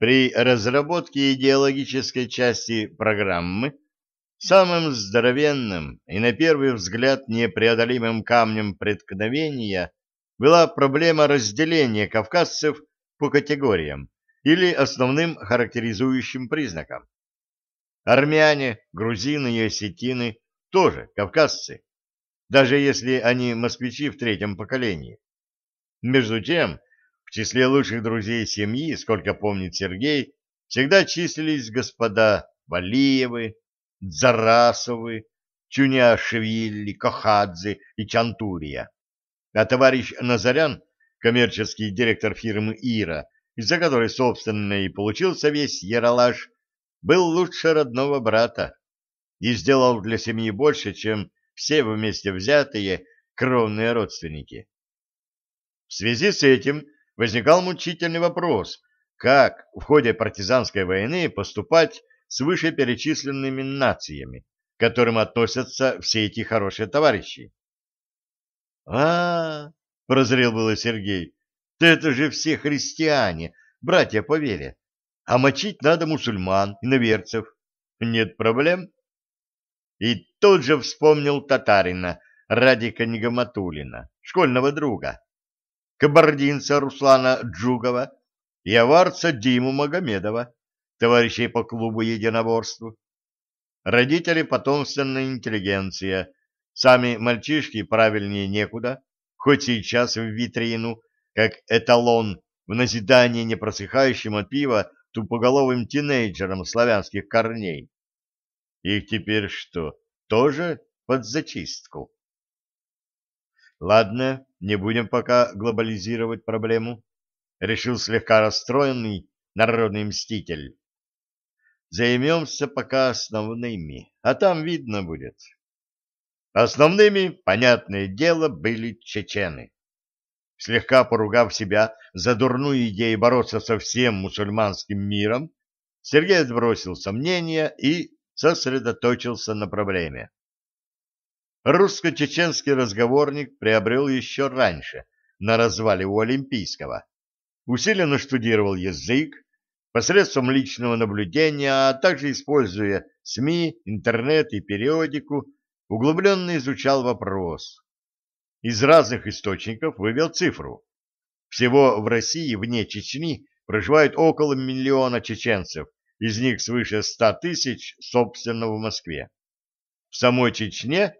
При разработке идеологической части программы самым здоровенным и на первый взгляд непреодолимым камнем преткновения была проблема разделения кавказцев по категориям или основным характеризующим признакам. Армяне, грузины и осетины тоже кавказцы, даже если они москвичи в третьем поколении. Между тем, в числе лучших друзей семьи, сколько помнит Сергей, всегда числились господа Валиевы, Дзарасовы, Чуняшвили, Кохадзе и Чантурия. А товарищ Назарян, коммерческий директор фирмы «Ира», из-за которой, собственно, и получился весь яролаж, был лучше родного брата и сделал для семьи больше, чем все вместе взятые кровные родственники. В связи с этим возникал мучительный вопрос, как в ходе партизанской войны поступать с вышеперечисленными нациями, к которым относятся все эти хорошие товарищи. а, -а, -а прозрел было Сергей, — да это же все христиане, братья по вере, а мочить надо мусульман, иноверцев. Нет проблем. И тут же вспомнил татарина Радика Нигаматулина, школьного друга кабардинца Руслана Джугова и аварца Диму Магомедова, товарищей по клубу единоборству. Родители потомственная интеллигенция, сами мальчишки правильнее некуда, хоть сейчас в витрину, как эталон в назидание непросыхающим от пива тупоголовым тинейджерам славянских корней. Их теперь что, тоже под зачистку? Ладно, не будем пока глобализировать проблему, решил слегка расстроенный народный мститель. Займемся пока основными, а там видно будет. Основными, понятное дело, были чечены. Слегка поругав себя за дурную идею бороться со всем мусульманским миром, Сергей отбросил сомнения и сосредоточился на проблеме. Русско-чеченский разговорник приобрел еще раньше, на развале у Олимпийского. Усиленно штудировал язык, посредством личного наблюдения, а также используя СМИ, интернет и периодику, углубленно изучал вопрос. Из разных источников вывел цифру. Всего в России вне Чечни проживает около миллиона чеченцев, из них свыше ста тысяч, собственно, в Москве. В самой Чечне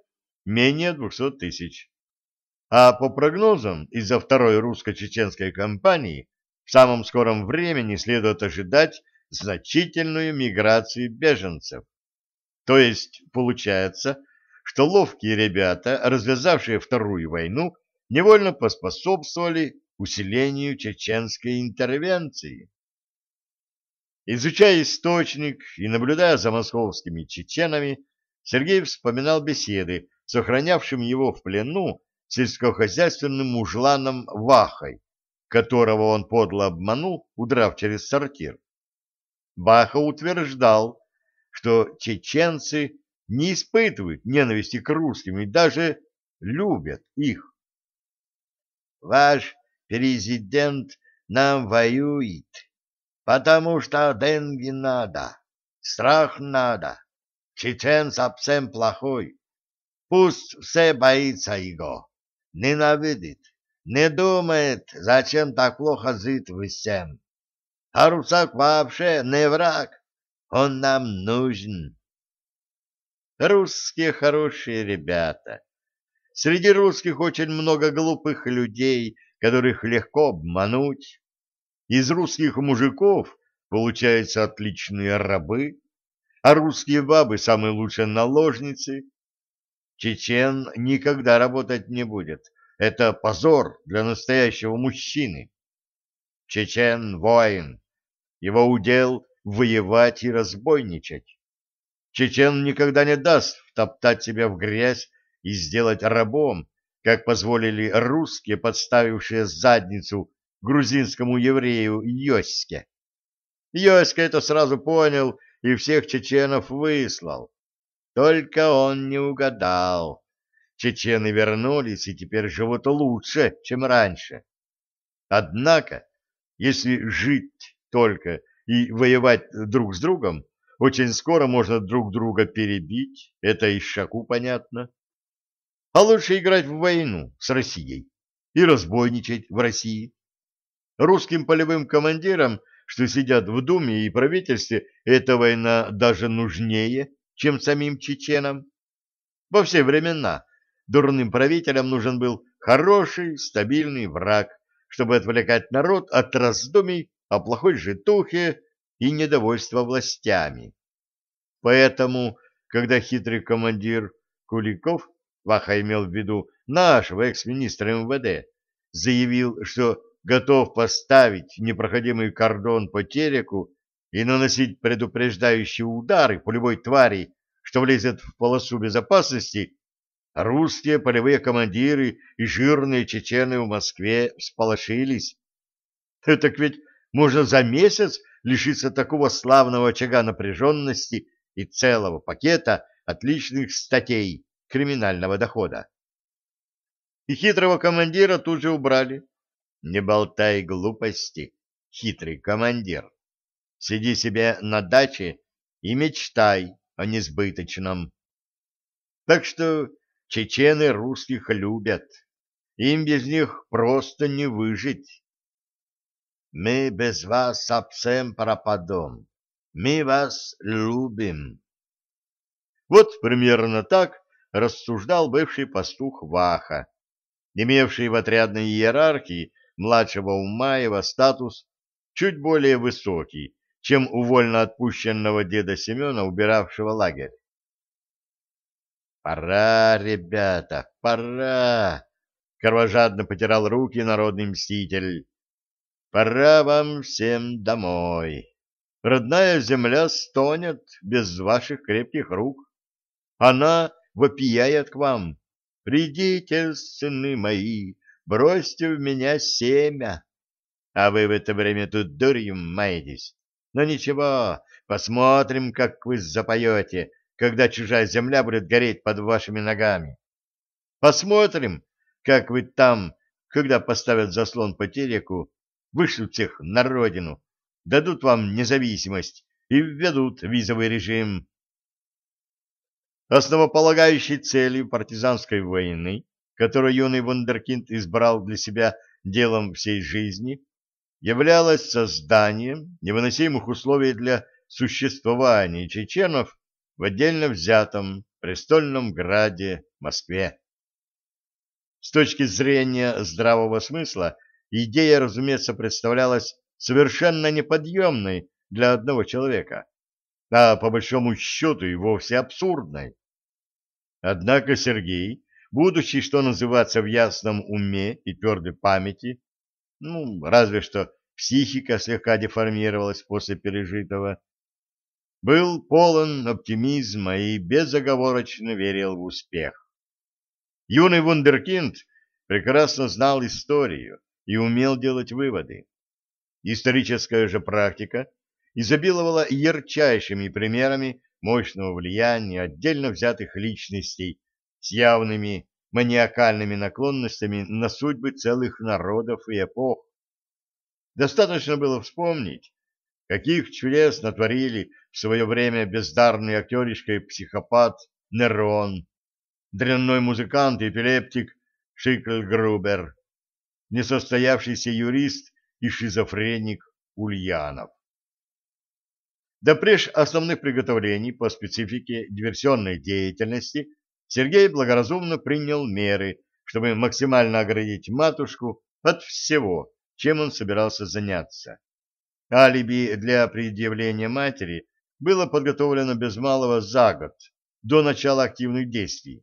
менее 200 тысяч. А по прогнозам, из-за второй русско-чеченской кампании в самом скором времени следует ожидать значительную миграцию беженцев. То есть получается, что ловкие ребята, развязавшие вторую войну, невольно поспособствовали усилению чеченской интервенции. Изучая источник и наблюдая за московскими чеченами, Сергей вспоминал беседы сохранявшим его в плену сельскохозяйственным мужланом Вахой, которого он подло обманул, удрав через сортир. Баха утверждал, что чеченцы не испытывают ненависти к русским и даже любят их. Ваш президент нам воюет, потому что деньги надо, страх надо, чечен совсем плохой. Пусть все боится его, ненавидит, не думает, зачем так плохо жить всем. А русак вообще не враг, он нам нужен. Русские хорошие ребята. Среди русских очень много глупых людей, которых легко обмануть. Из русских мужиков получаются отличные рабы, а русские бабы самые лучшие наложницы. Чечен никогда работать не будет. Это позор для настоящего мужчины. Чечен — воин. Его удел — воевать и разбойничать. Чечен никогда не даст втоптать себя в грязь и сделать рабом, как позволили русские, подставившие задницу грузинскому еврею Йоське. Йоська это сразу понял и всех чеченов выслал. Только он не угадал. Чечены вернулись и теперь живут лучше, чем раньше. Однако, если жить только и воевать друг с другом, очень скоро можно друг друга перебить, это и шаку понятно. А лучше играть в войну с Россией и разбойничать в России. Русским полевым командирам, что сидят в Думе и правительстве, эта война даже нужнее, чем самим чеченам. Во все времена дурным правителям нужен был хороший, стабильный враг, чтобы отвлекать народ от раздумий о плохой житухе и недовольства властями. Поэтому, когда хитрый командир Куликов, Ваха имел в виду нашего экс-министра МВД, заявил, что готов поставить непроходимый кордон по тереку и наносить предупреждающие удары по любой твари, что влезет в полосу безопасности, русские полевые командиры и жирные чечены в Москве всполошились. Так ведь можно за месяц лишиться такого славного очага напряженности и целого пакета отличных статей криминального дохода. И хитрого командира тут же убрали. Не болтай глупости, хитрый командир. Сиди себе на даче и мечтай о несбыточном. Так что чечены русских любят. Им без них просто не выжить. Мы без вас совсем пропадем. Мы вас любим. Вот примерно так рассуждал бывший пастух Ваха, имевший в отрядной иерархии младшего Умаева статус чуть более высокий, чем у вольно отпущенного деда Семена, убиравшего лагерь. «Пора, ребята, пора!» — кровожадно потирал руки народный мститель. «Пора вам всем домой. Родная земля стонет без ваших крепких рук. Она вопияет к вам. Придите, сыны мои, бросьте в меня семя. А вы в это время тут дурью маетесь. Но ничего, посмотрим, как вы запоете, когда чужая земля будет гореть под вашими ногами. Посмотрим, как вы там, когда поставят заслон по тереку, вышлют всех на родину, дадут вам независимость и введут визовый режим. Основополагающей целью партизанской войны, которую юный вундеркинд избрал для себя делом всей жизни, являлось созданием невыносимых условий для существования чеченов в отдельно взятом престольном граде Москве. С точки зрения здравого смысла, идея, разумеется, представлялась совершенно неподъемной для одного человека, а по большому счету и вовсе абсурдной. Однако Сергей, будучи, что называется, в ясном уме и твердой памяти, ну, разве что психика слегка деформировалась после пережитого, был полон оптимизма и безоговорочно верил в успех. Юный вундеркинд прекрасно знал историю и умел делать выводы. Историческая же практика изобиловала ярчайшими примерами мощного влияния отдельно взятых личностей с явными маниакальными наклонностями на судьбы целых народов и эпох. Достаточно было вспомнить, каких чудес натворили в свое время бездарный актеришка и психопат Нерон, дрянной музыкант и эпилептик Шикльгрубер, несостоявшийся юрист и шизофреник Ульянов. Да преж основных приготовлений по специфике диверсионной деятельности Сергей благоразумно принял меры, чтобы максимально оградить матушку от всего, чем он собирался заняться. Алиби для предъявления матери было подготовлено без малого за год, до начала активных действий.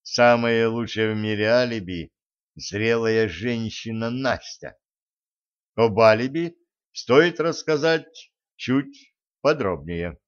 Самое лучшее в мире алиби — зрелая женщина Настя. Об алиби стоит рассказать чуть подробнее.